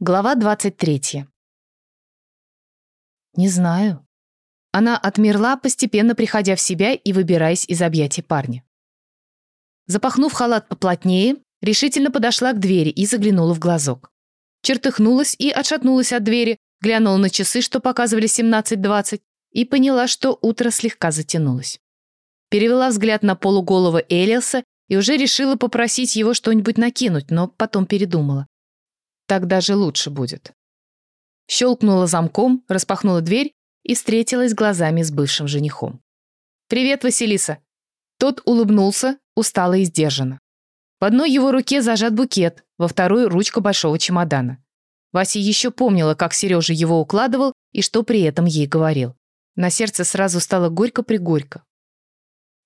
Глава 23. Не знаю. Она отмерла, постепенно приходя в себя и выбираясь из объятий парня. Запахнув халат поплотнее, решительно подошла к двери и заглянула в глазок. Чертыхнулась и отшатнулась от двери, глянула на часы, что показывали 17.20, и поняла, что утро слегка затянулось. Перевела взгляд на полуголого Элиаса и уже решила попросить его что-нибудь накинуть, но потом передумала. Так даже лучше будет. Щелкнула замком, распахнула дверь и встретилась глазами с бывшим женихом. «Привет, Василиса!» Тот улыбнулся, устало и сдержанно. В одной его руке зажат букет, во второй — ручка большого чемодана. Вася еще помнила, как Сережа его укладывал и что при этом ей говорил. На сердце сразу стало горько-пригорько.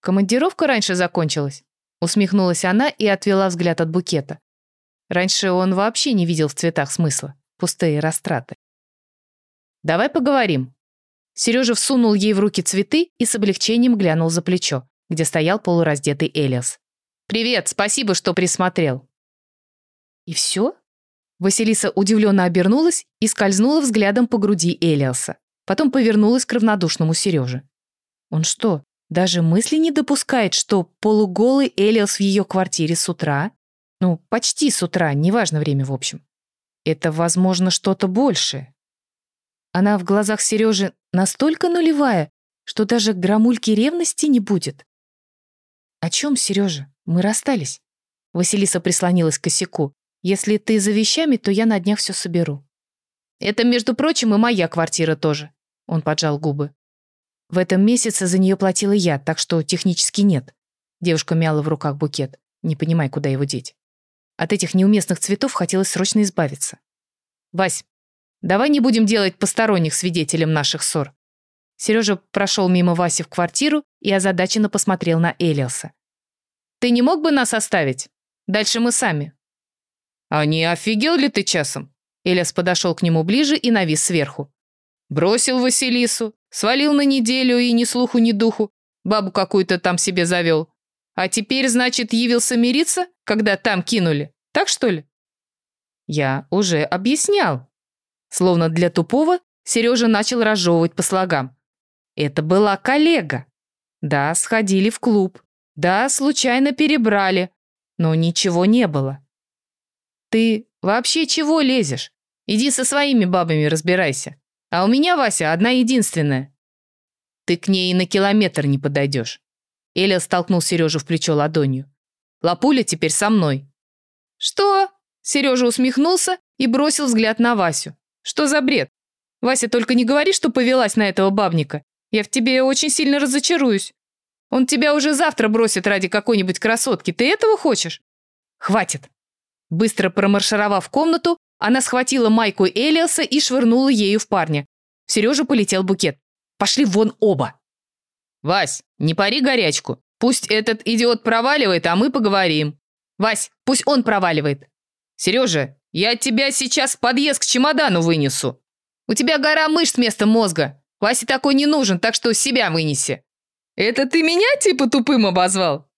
«Командировка раньше закончилась?» Усмехнулась она и отвела взгляд от букета. Раньше он вообще не видел в цветах смысла. Пустые растраты. «Давай поговорим». Сережа всунул ей в руки цветы и с облегчением глянул за плечо, где стоял полураздетый Элиас. «Привет, спасибо, что присмотрел». «И все?» Василиса удивленно обернулась и скользнула взглядом по груди Элиаса. Потом повернулась к равнодушному Сереже. «Он что, даже мысли не допускает, что полуголый Элиас в ее квартире с утра ну, почти с утра, неважно время в общем. Это, возможно, что-то большее. Она в глазах Сережи настолько нулевая, что даже громульки ревности не будет. «О чем, Сережа? Мы расстались». Василиса прислонилась к косяку. «Если ты за вещами, то я на днях все соберу». «Это, между прочим, и моя квартира тоже», — он поджал губы. «В этом месяце за нее платила я, так что технически нет». Девушка мяла в руках букет, не понимая, куда его деть. От этих неуместных цветов хотелось срочно избавиться. «Вась, давай не будем делать посторонних свидетелем наших ссор». Сережа прошел мимо Васи в квартиру и озадаченно посмотрел на Элиаса. «Ты не мог бы нас оставить? Дальше мы сами». «А не офигел ли ты часом?» Элиас подошел к нему ближе и навис сверху. «Бросил Василису, свалил на неделю и ни слуху, ни духу, бабу какую-то там себе завел. А теперь, значит, явился мириться, когда там кинули? Так что ли? Я уже объяснял. Словно для тупого, Сережа начал разжевывать по слогам. Это была коллега. Да, сходили в клуб. Да, случайно перебрали. Но ничего не было. Ты вообще чего лезешь? Иди со своими бабами разбирайся. А у меня, Вася, одна единственная. Ты к ней и на километр не подойдешь. Эля столкнул Сережу в плечо ладонью. «Лапуля теперь со мной». «Что?» Сережа усмехнулся и бросил взгляд на Васю. «Что за бред? Вася, только не говори, что повелась на этого бабника. Я в тебе очень сильно разочаруюсь. Он тебя уже завтра бросит ради какой-нибудь красотки. Ты этого хочешь?» «Хватит». Быстро промаршировав комнату, она схватила майку Элиаса и швырнула ею в парня. В полетел букет. «Пошли вон оба!» «Вась, не пари горячку. Пусть этот идиот проваливает, а мы поговорим. Вась, пусть он проваливает. Сережа, я тебя сейчас в подъезд к чемодану вынесу. У тебя гора мышц вместо мозга. Васе такой не нужен, так что себя вынеси». «Это ты меня типа тупым обозвал?»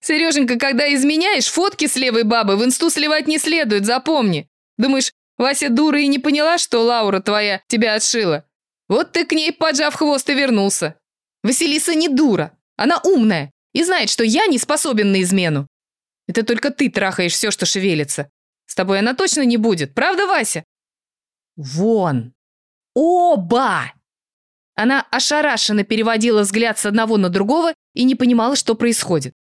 «Сереженька, когда изменяешь, фотки с левой бабы в инсту сливать не следует, запомни. Думаешь, Вася дура и не поняла, что Лаура твоя тебя отшила? Вот ты к ней, поджав хвост, и вернулся. Василиса не дура. Она умная и знает, что я не способен на измену. Это только ты трахаешь все, что шевелится. С тобой она точно не будет, правда, Вася? Вон! Оба! Она ошарашенно переводила взгляд с одного на другого и не понимала, что происходит.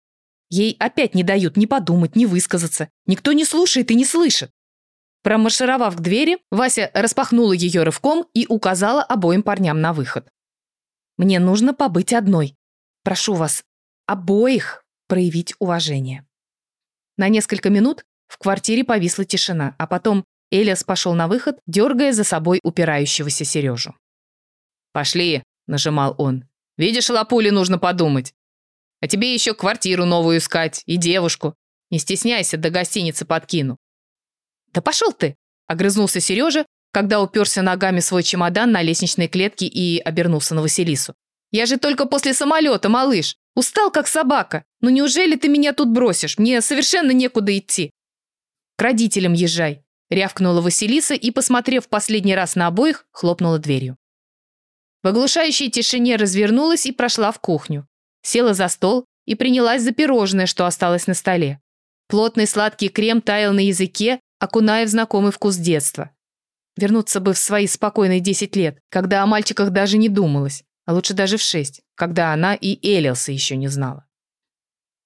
Ей опять не дают ни подумать, ни высказаться. Никто не слушает и не слышит. Промаршировав к двери, Вася распахнула ее рывком и указала обоим парням на выход. Мне нужно побыть одной. Прошу вас, обоих проявить уважение». На несколько минут в квартире повисла тишина, а потом Элиас пошел на выход, дергая за собой упирающегося Сережу. «Пошли», — нажимал он. «Видишь, Лапуле нужно подумать. А тебе еще квартиру новую искать и девушку. Не стесняйся, до гостиницы подкину». «Да пошел ты!» — огрызнулся Сережа, когда уперся ногами свой чемодан на лестничной клетке и обернулся на Василису. «Я же только после самолета, малыш. Устал, как собака. Ну неужели ты меня тут бросишь? Мне совершенно некуда идти». «К родителям езжай. Рявкнула Василиса и, посмотрев последний раз на обоих, хлопнула дверью. В оглушающей тишине развернулась и прошла в кухню. Села за стол и принялась за пирожное, что осталось на столе. Плотный сладкий крем таял на языке, окуная в знакомый вкус детства. Вернуться бы в свои спокойные 10 лет, когда о мальчиках даже не думалось, а лучше даже в 6, когда она и Элилса еще не знала.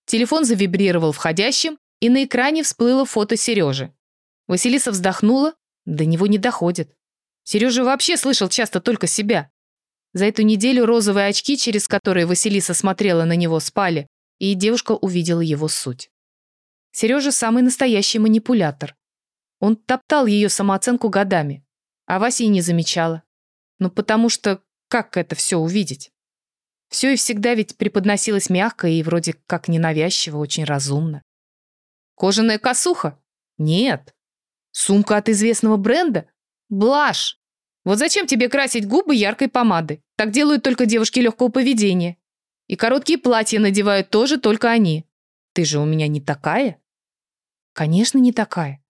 Телефон завибрировал входящим, и на экране всплыло фото Сережи. Василиса вздохнула, до него не доходит. Сережа вообще слышал часто только себя. За эту неделю розовые очки, через которые Василиса смотрела на него, спали, и девушка увидела его суть. Сережа самый настоящий манипулятор. Он топтал ее самооценку годами, а Вася и не замечала. Ну потому что как это все увидеть? Все и всегда ведь преподносилось мягко и вроде как ненавязчиво, очень разумно. Кожаная косуха? Нет. Сумка от известного бренда? Блажь. Вот зачем тебе красить губы яркой помадой? Так делают только девушки легкого поведения. И короткие платья надевают тоже только они. Ты же у меня не такая? Конечно, не такая.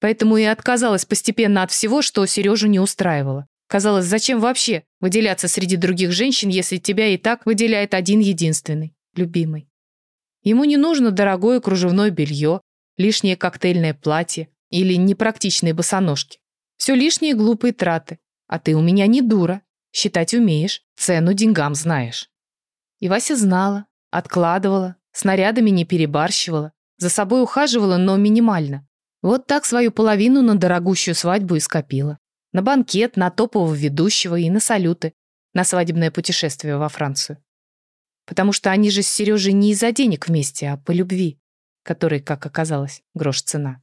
Поэтому и отказалась постепенно от всего, что Сережу не устраивало. Казалось, зачем вообще выделяться среди других женщин, если тебя и так выделяет один единственный, любимый. Ему не нужно дорогое кружевное белье, лишнее коктейльное платье или непрактичные босоножки. Все лишние глупые траты. А ты у меня не дура. Считать умеешь, цену деньгам знаешь. И Вася знала, откладывала, снарядами не перебарщивала, за собой ухаживала, но минимально. Вот так свою половину на дорогущую свадьбу и скопила. На банкет, на топового ведущего и на салюты, на свадебное путешествие во Францию. Потому что они же с Сережей не из-за денег вместе, а по любви, которой, как оказалось, грош цена.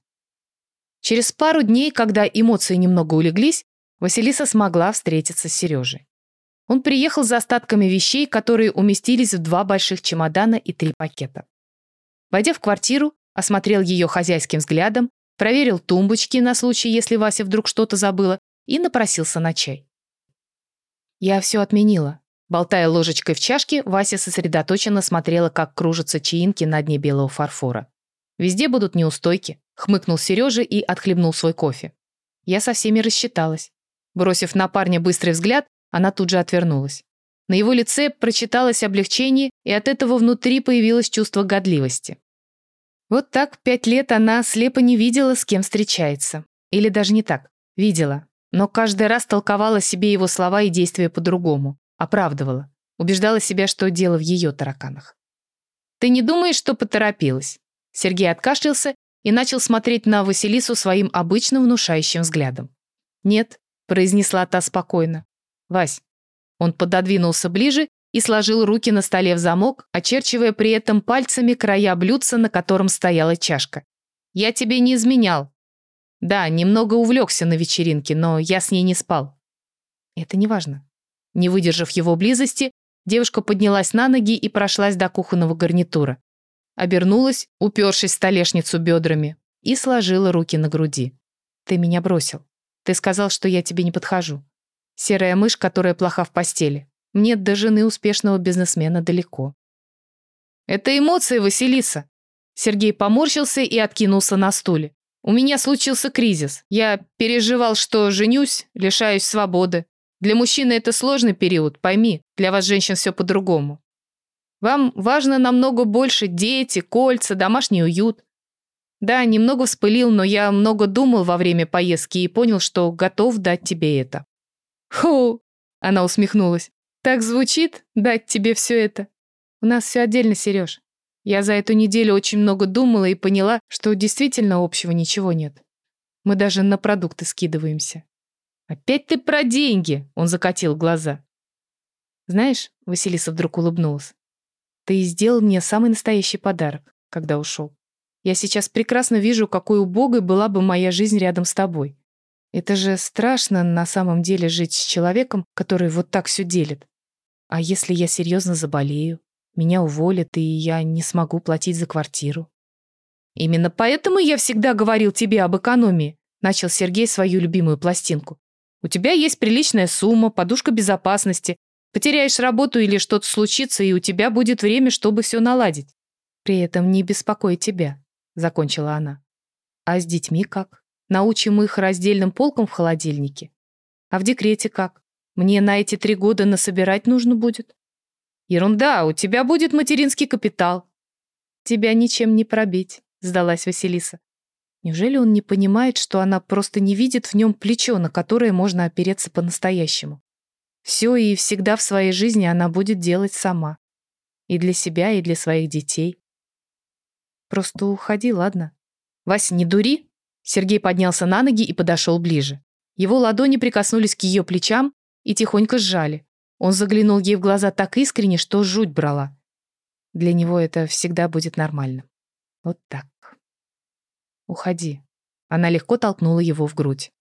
Через пару дней, когда эмоции немного улеглись, Василиса смогла встретиться с Сережей. Он приехал за остатками вещей, которые уместились в два больших чемодана и три пакета. Войдя в квартиру, осмотрел ее хозяйским взглядом, проверил тумбочки на случай, если Вася вдруг что-то забыла, и напросился на чай. Я все отменила. Болтая ложечкой в чашке, Вася сосредоточенно смотрела, как кружатся чаинки на дне белого фарфора. «Везде будут неустойки», — хмыкнул Сережа и отхлебнул свой кофе. Я со всеми рассчиталась. Бросив на парня быстрый взгляд, она тут же отвернулась. На его лице прочиталось облегчение, и от этого внутри появилось чувство годливости. Вот так пять лет она слепо не видела, с кем встречается. Или даже не так. Видела, но каждый раз толковала себе его слова и действия по-другому. Оправдывала. Убеждала себя, что дело в ее тараканах. «Ты не думаешь, что поторопилась?» Сергей откашлялся и начал смотреть на Василису своим обычным внушающим взглядом. «Нет», — произнесла та спокойно. «Вась». Он пододвинулся ближе и сложил руки на столе в замок, очерчивая при этом пальцами края блюдца, на котором стояла чашка. «Я тебе не изменял. Да, немного увлекся на вечеринке, но я с ней не спал. Это не важно. Не выдержав его близости, девушка поднялась на ноги и прошлась до кухонного гарнитура. Обернулась, упершись в столешницу бедрами, и сложила руки на груди. «Ты меня бросил. Ты сказал, что я тебе не подхожу. Серая мышь, которая плоха в постели. Мне до жены успешного бизнесмена далеко». «Это эмоции, Василиса!» Сергей поморщился и откинулся на стуле. У меня случился кризис. Я переживал, что женюсь, лишаюсь свободы. Для мужчины это сложный период, пойми. Для вас, женщин, все по-другому. Вам важно намного больше дети, кольца, домашний уют. Да, немного вспылил, но я много думал во время поездки и понял, что готов дать тебе это. Ху, она усмехнулась. Так звучит, дать тебе все это. У нас все отдельно, Сереж. Я за эту неделю очень много думала и поняла, что действительно общего ничего нет. Мы даже на продукты скидываемся. «Опять ты про деньги!» — он закатил глаза. «Знаешь», — Василиса вдруг улыбнулась, «ты сделал мне самый настоящий подарок, когда ушел. Я сейчас прекрасно вижу, какой убогой была бы моя жизнь рядом с тобой. Это же страшно на самом деле жить с человеком, который вот так все делит. А если я серьезно заболею? Меня уволят, и я не смогу платить за квартиру. Именно поэтому я всегда говорил тебе об экономии, начал Сергей свою любимую пластинку. У тебя есть приличная сумма, подушка безопасности. Потеряешь работу или что-то случится, и у тебя будет время, чтобы все наладить. При этом не беспокой тебя, закончила она. А с детьми как? Научим их раздельным полкам в холодильнике. А в декрете как? Мне на эти три года насобирать нужно будет. Ерунда, у тебя будет материнский капитал. Тебя ничем не пробить, сдалась Василиса. Неужели он не понимает, что она просто не видит в нем плечо, на которое можно опереться по-настоящему? Все и всегда в своей жизни она будет делать сама. И для себя, и для своих детей. Просто уходи, ладно? Вася, не дури. Сергей поднялся на ноги и подошел ближе. Его ладони прикоснулись к ее плечам и тихонько сжали. Он заглянул ей в глаза так искренне, что жуть брала. Для него это всегда будет нормально. Вот так. Уходи. Она легко толкнула его в грудь.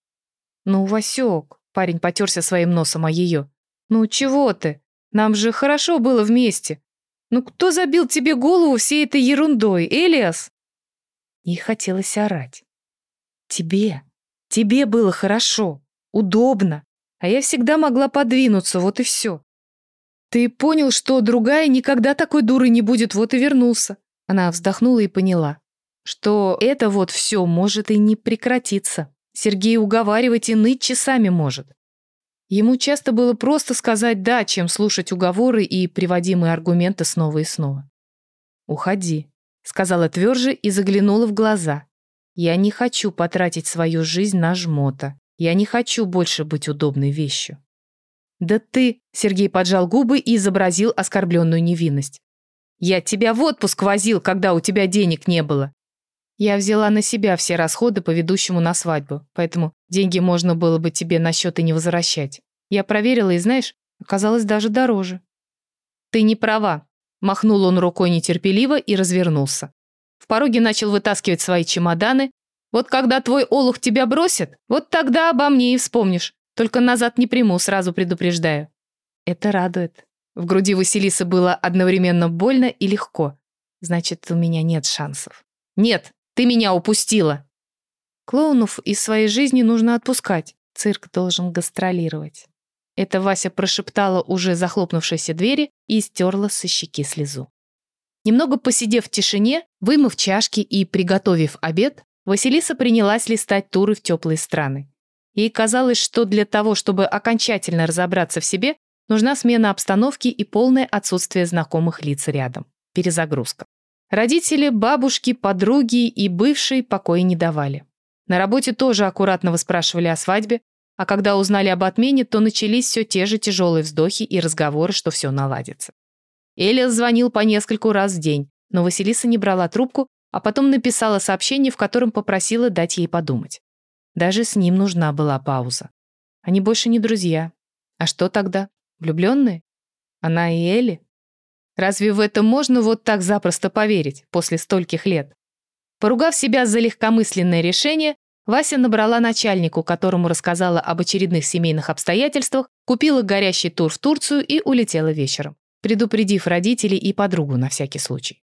Ну, Васек, парень потерся своим носом о ее. Ну, чего ты? Нам же хорошо было вместе. Ну, кто забил тебе голову всей этой ерундой, Элиас? Ей хотелось орать. Тебе, тебе было хорошо, удобно, а я всегда могла подвинуться, вот и все. Ты понял, что другая никогда такой дурой не будет, вот и вернулся. Она вздохнула и поняла, что это вот все может и не прекратиться. Сергей уговаривать и ныть часами может. Ему часто было просто сказать «да», чем слушать уговоры и приводимые аргументы снова и снова. «Уходи», — сказала тверже и заглянула в глаза. «Я не хочу потратить свою жизнь на жмота. Я не хочу больше быть удобной вещью». «Да ты...» — Сергей поджал губы и изобразил оскорбленную невинность. «Я тебя в отпуск возил, когда у тебя денег не было». Я взяла на себя все расходы по ведущему на свадьбу, поэтому деньги можно было бы тебе на счет и не возвращать. Я проверила и, знаешь, оказалось даже дороже. «Ты не права», — махнул он рукой нетерпеливо и развернулся. В пороге начал вытаскивать свои чемоданы. «Вот когда твой олух тебя бросит, вот тогда обо мне и вспомнишь. Только назад не приму, сразу предупреждаю». Это радует. В груди Василисы было одновременно больно и легко. Значит, у меня нет шансов. «Нет, ты меня упустила!» Клоунов из своей жизни нужно отпускать. Цирк должен гастролировать. Это Вася прошептала уже захлопнувшейся двери и стерла со щеки слезу. Немного посидев в тишине, вымыв чашки и приготовив обед, Василиса принялась листать туры в теплые страны. Ей казалось, что для того, чтобы окончательно разобраться в себе, нужна смена обстановки и полное отсутствие знакомых лиц рядом. Перезагрузка. Родители, бабушки, подруги и бывшие покоя не давали. На работе тоже аккуратно выспрашивали о свадьбе, а когда узнали об отмене, то начались все те же тяжелые вздохи и разговоры, что все наладится. Элиас звонил по нескольку раз в день, но Василиса не брала трубку, а потом написала сообщение, в котором попросила дать ей подумать. Даже с ним нужна была пауза. Они больше не друзья. А что тогда? Влюбленные? Она и Элли? Разве в это можно вот так запросто поверить после стольких лет? Поругав себя за легкомысленное решение, Вася набрала начальнику, которому рассказала об очередных семейных обстоятельствах, купила горящий тур в Турцию и улетела вечером, предупредив родителей и подругу на всякий случай.